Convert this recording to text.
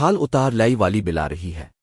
کھال اتار لائی والی بلا رہی ہے۔